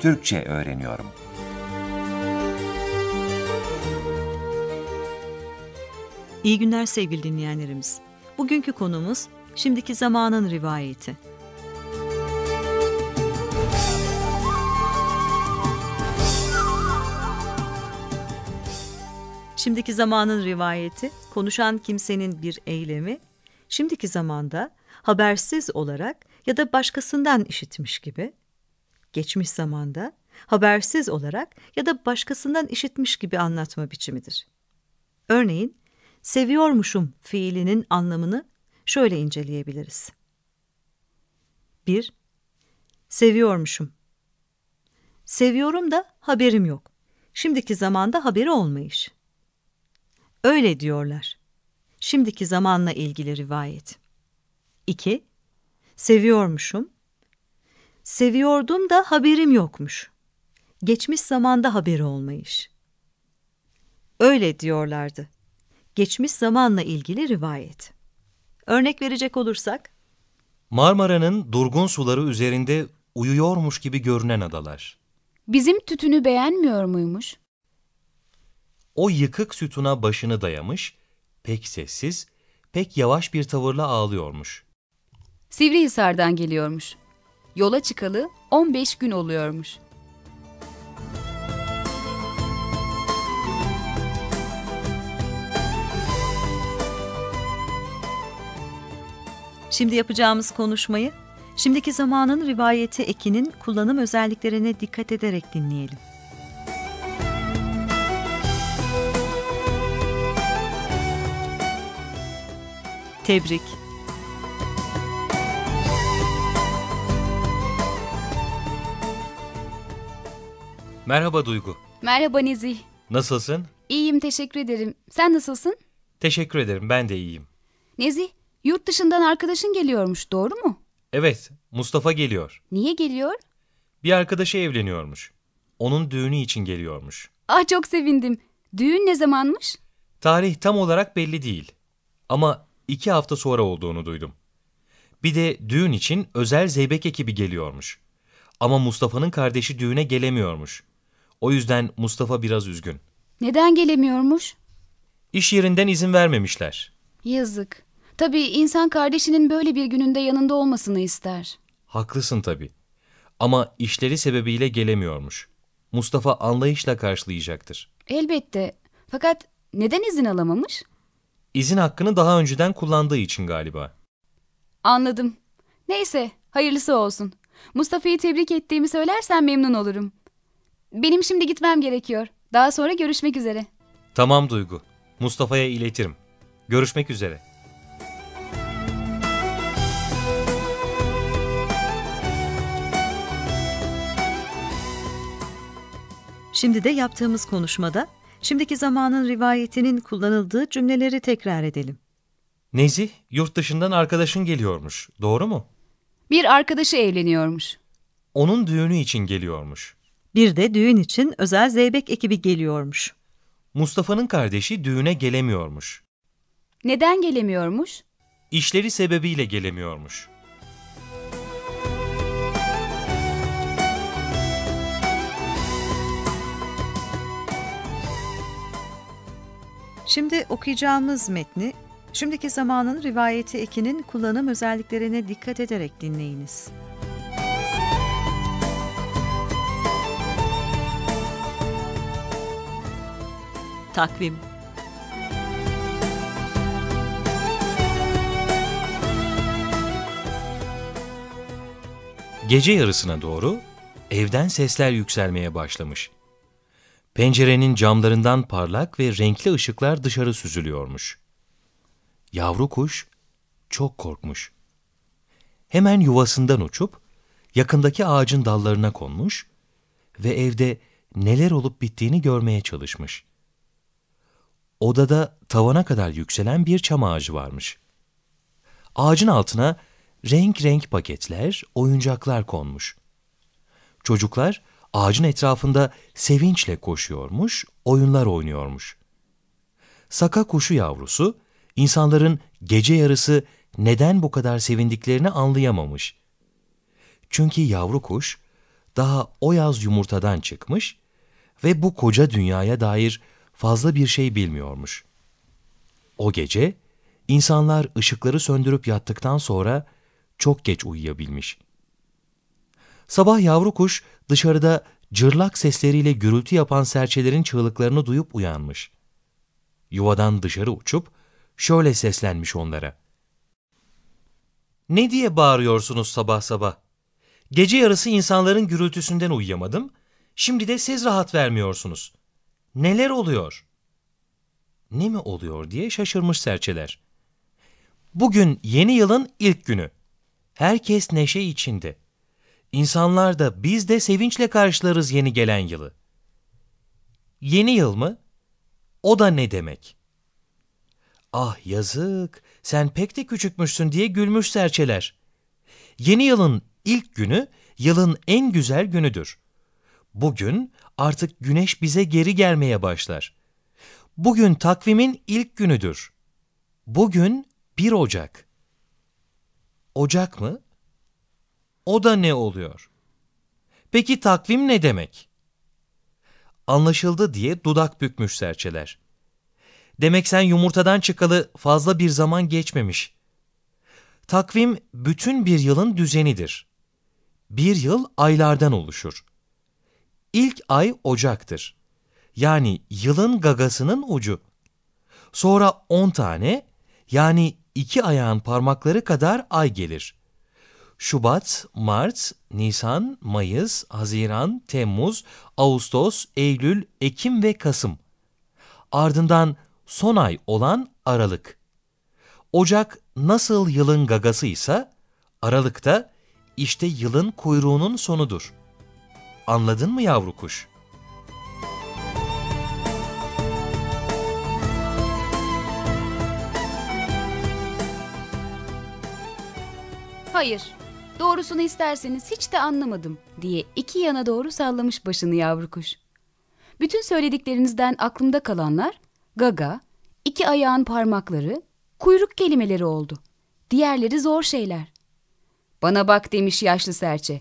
Türkçe öğreniyorum. İyi günler sevgili dinleyenlerimiz. Bugünkü konumuz şimdiki zamanın rivayeti. Şimdiki zamanın rivayeti, konuşan kimsenin bir eylemi, şimdiki zamanda habersiz olarak ya da başkasından işitmiş gibi, geçmiş zamanda habersiz olarak ya da başkasından işitmiş gibi anlatma biçimidir. Örneğin, seviyormuşum fiilinin anlamını şöyle inceleyebiliriz. 1. Seviyormuşum. Seviyorum da haberim yok. Şimdiki zamanda haberi olmayış. Öyle diyorlar. Şimdiki zamanla ilgili rivayet. 2. Seviyormuşum. Seviyordum da haberim yokmuş. Geçmiş zamanda haberi olmayış. Öyle diyorlardı. Geçmiş zamanla ilgili rivayet. Örnek verecek olursak, Marmara'nın durgun suları üzerinde uyuyormuş gibi görünen adalar. Bizim tütünü beğenmiyor muymuş? O yıkık sütuna başını dayamış, pek sessiz, pek yavaş bir tavırla ağlıyormuş. Sivrihisar'dan geliyormuş. Yola çıkalı 15 gün oluyormuş. şimdi yapacağımız konuşmayı, şimdiki zamanın rivayeti ekinin kullanım özelliklerine dikkat ederek dinleyelim. Tebrik Merhaba Duygu. Merhaba Nezih. Nasılsın? İyiyim teşekkür ederim. Sen nasılsın? Teşekkür ederim, ben de iyiyim. Nezih, yurt dışından arkadaşın geliyormuş doğru mu? Evet, Mustafa geliyor. Niye geliyor? Bir arkadaşı evleniyormuş. Onun düğünü için geliyormuş. Ah çok sevindim. Düğün ne zamanmış? Tarih tam olarak belli değil. Ama iki hafta sonra olduğunu duydum. Bir de düğün için özel zeybek ekibi geliyormuş. Ama Mustafa'nın kardeşi düğüne gelemiyormuş. O yüzden Mustafa biraz üzgün. Neden gelemiyormuş? İş yerinden izin vermemişler. Yazık. Tabii insan kardeşinin böyle bir gününde yanında olmasını ister. Haklısın tabii. Ama işleri sebebiyle gelemiyormuş. Mustafa anlayışla karşılayacaktır. Elbette. Fakat neden izin alamamış? İzin hakkını daha önceden kullandığı için galiba. Anladım. Neyse, hayırlısı olsun. Mustafa'yı tebrik ettiğimi söylersen memnun olurum. Benim şimdi gitmem gerekiyor. Daha sonra görüşmek üzere. Tamam Duygu. Mustafa'ya iletirim. Görüşmek üzere. Şimdi de yaptığımız konuşmada şimdiki zamanın rivayetinin kullanıldığı cümleleri tekrar edelim. Nezih, yurt dışından arkadaşın geliyormuş. Doğru mu? Bir arkadaşı evleniyormuş. Onun düğünü için geliyormuş. Bir de düğün için özel zeybek ekibi geliyormuş. Mustafa'nın kardeşi düğüne gelemiyormuş. Neden gelemiyormuş? İşleri sebebiyle gelemiyormuş. Şimdi okuyacağımız metni, şimdiki zamanın rivayeti ekinin kullanım özelliklerine dikkat ederek dinleyiniz. Takvim Gece yarısına doğru evden sesler yükselmeye başlamış. Pencerenin camlarından parlak ve renkli ışıklar dışarı süzülüyormuş. Yavru kuş çok korkmuş. Hemen yuvasından uçup yakındaki ağacın dallarına konmuş ve evde neler olup bittiğini görmeye çalışmış. Odada tavana kadar yükselen bir çam ağacı varmış. Ağacın altına renk renk paketler, oyuncaklar konmuş. Çocuklar ağacın etrafında sevinçle koşuyormuş, oyunlar oynuyormuş. Saka kuşu yavrusu, insanların gece yarısı neden bu kadar sevindiklerini anlayamamış. Çünkü yavru kuş, daha o yaz yumurtadan çıkmış ve bu koca dünyaya dair fazla bir şey bilmiyormuş. O gece insanlar ışıkları söndürüp yattıktan sonra çok geç uyuyabilmiş. Sabah yavru kuş dışarıda cırlak sesleriyle gürültü yapan serçelerin çığlıklarını duyup uyanmış. Yuvadan dışarı uçup şöyle seslenmiş onlara. Ne diye bağırıyorsunuz sabah sabah? Gece yarısı insanların gürültüsünden uyuyamadım, şimdi de siz rahat vermiyorsunuz. Neler oluyor? Ne mi oluyor diye şaşırmış serçeler. Bugün yeni yılın ilk günü. Herkes neşe içinde. İnsanlar da biz de sevinçle karşılarız yeni gelen yılı. Yeni yıl mı? O da ne demek? Ah yazık, sen pek de küçükmüşsün diye gülmüş serçeler. Yeni yılın ilk günü yılın en güzel günüdür. Bugün artık güneş bize geri gelmeye başlar. Bugün takvimin ilk günüdür. Bugün 1 Ocak. Ocak mı? O da ne oluyor? Peki takvim ne demek? Anlaşıldı diye dudak bükmüş serçeler. Demek sen yumurtadan çıkalı fazla bir zaman geçmemiş. Takvim bütün bir yılın düzenidir. Bir yıl aylardan oluşur. İlk ay Ocak'tır. Yani yılın gagasının ucu. Sonra on tane yani iki ayağın parmakları kadar ay gelir. Şubat, Mart, Nisan, Mayıs, Haziran, Temmuz, Ağustos, Eylül, Ekim ve Kasım. Ardından son ay olan Aralık. Ocak nasıl yılın gagasıysa, Aralık'ta işte yılın kuyruğunun sonudur. Anladın mı yavru kuş? Hayır. Doğrusunu isterseniz hiç de anlamadım diye iki yana doğru sallamış başını yavru kuş. Bütün söylediklerinizden aklımda kalanlar gaga, iki ayağın parmakları, kuyruk kelimeleri oldu. Diğerleri zor şeyler. Bana bak demiş yaşlı serçe.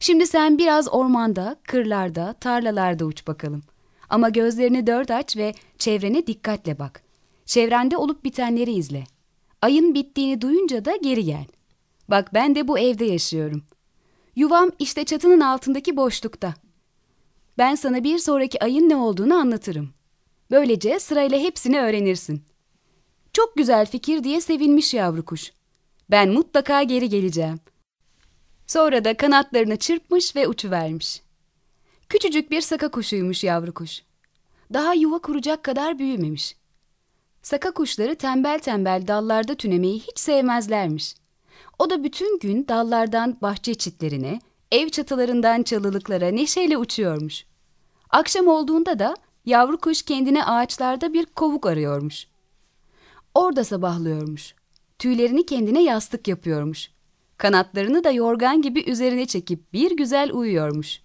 Şimdi sen biraz ormanda, kırlarda, tarlalarda uç bakalım. Ama gözlerini dört aç ve çevrene dikkatle bak. Çevrende olup bitenleri izle. Ayın bittiğini duyunca da geri gel. Bak ben de bu evde yaşıyorum. Yuvam işte çatının altındaki boşlukta. Ben sana bir sonraki ayın ne olduğunu anlatırım. Böylece sırayla hepsini öğrenirsin. Çok güzel fikir diye sevinmiş yavru kuş. Ben mutlaka geri geleceğim. Sonra da kanatlarını çırpmış ve uçuvermiş. Küçücük bir saka kuşuymuş yavru kuş. Daha yuva kuracak kadar büyümemiş. Saka kuşları tembel tembel dallarda tünemeyi hiç sevmezlermiş. O da bütün gün dallardan bahçe çitlerine, ev çatılarından çalılıklara neşeyle uçuyormuş. Akşam olduğunda da yavru kuş kendine ağaçlarda bir kovuk arıyormuş. Orada sabahlıyormuş. Tüylerini kendine yastık yapıyormuş. Kanatlarını da yorgan gibi üzerine çekip bir güzel uyuyormuş.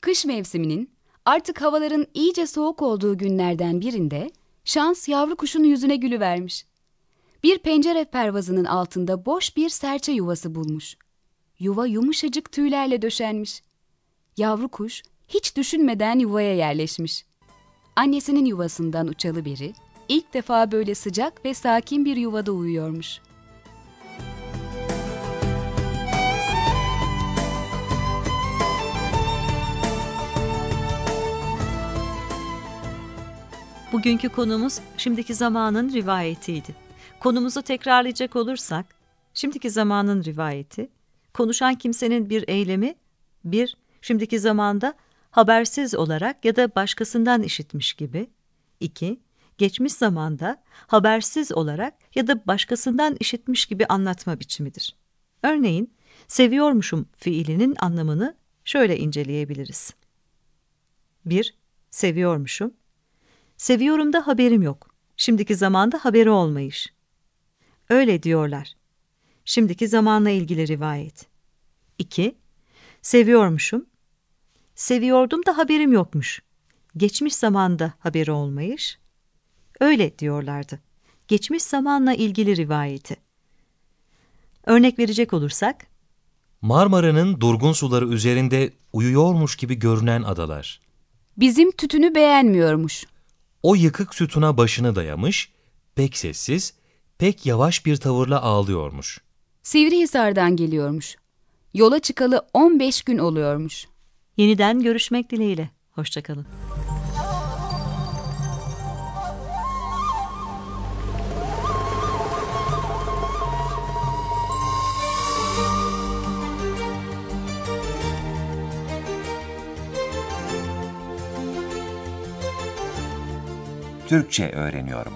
Kış mevsiminin artık havaların iyice soğuk olduğu günlerden birinde şans yavru kuşun yüzüne gülüvermiş. Bir pencere pervazının altında boş bir serçe yuvası bulmuş. Yuva yumuşacık tüylerle döşenmiş. Yavru kuş hiç düşünmeden yuvaya yerleşmiş. Annesinin yuvasından uçalı biri ilk defa böyle sıcak ve sakin bir yuvada uyuyormuş. Bugünkü konumuz şimdiki zamanın rivayetiydi. Konumuzu tekrarlayacak olursak, şimdiki zamanın rivayeti, konuşan kimsenin bir eylemi, bir, şimdiki zamanda habersiz olarak ya da başkasından işitmiş gibi, iki, geçmiş zamanda habersiz olarak ya da başkasından işitmiş gibi anlatma biçimidir. Örneğin, seviyormuşum fiilinin anlamını şöyle inceleyebiliriz. 1. Seviyormuşum. Seviyorum da haberim yok. Şimdiki zamanda haberi olmayış. Öyle diyorlar. Şimdiki zamanla ilgili rivayet. 2. Seviyormuşum. Seviyordum da haberim yokmuş. Geçmiş zamanda haberi olmayış. Öyle diyorlardı. Geçmiş zamanla ilgili rivayeti. Örnek verecek olursak, Marmara'nın durgun suları üzerinde uyuyormuş gibi görünen adalar. Bizim tütünü beğenmiyormuş. O yıkık sütuna başını dayamış, pek sessiz, pek yavaş bir tavırla ağlıyormuş. Sivrihisar'dan geliyormuş. Yola çıkalı 15 gün oluyormuş. Yeniden görüşmek dileğiyle. Hoşçakalın. Türkçe öğreniyorum.